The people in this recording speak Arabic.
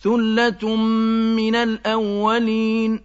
ثُلَّةٌ مِّنَ الْأَوَّلِينَ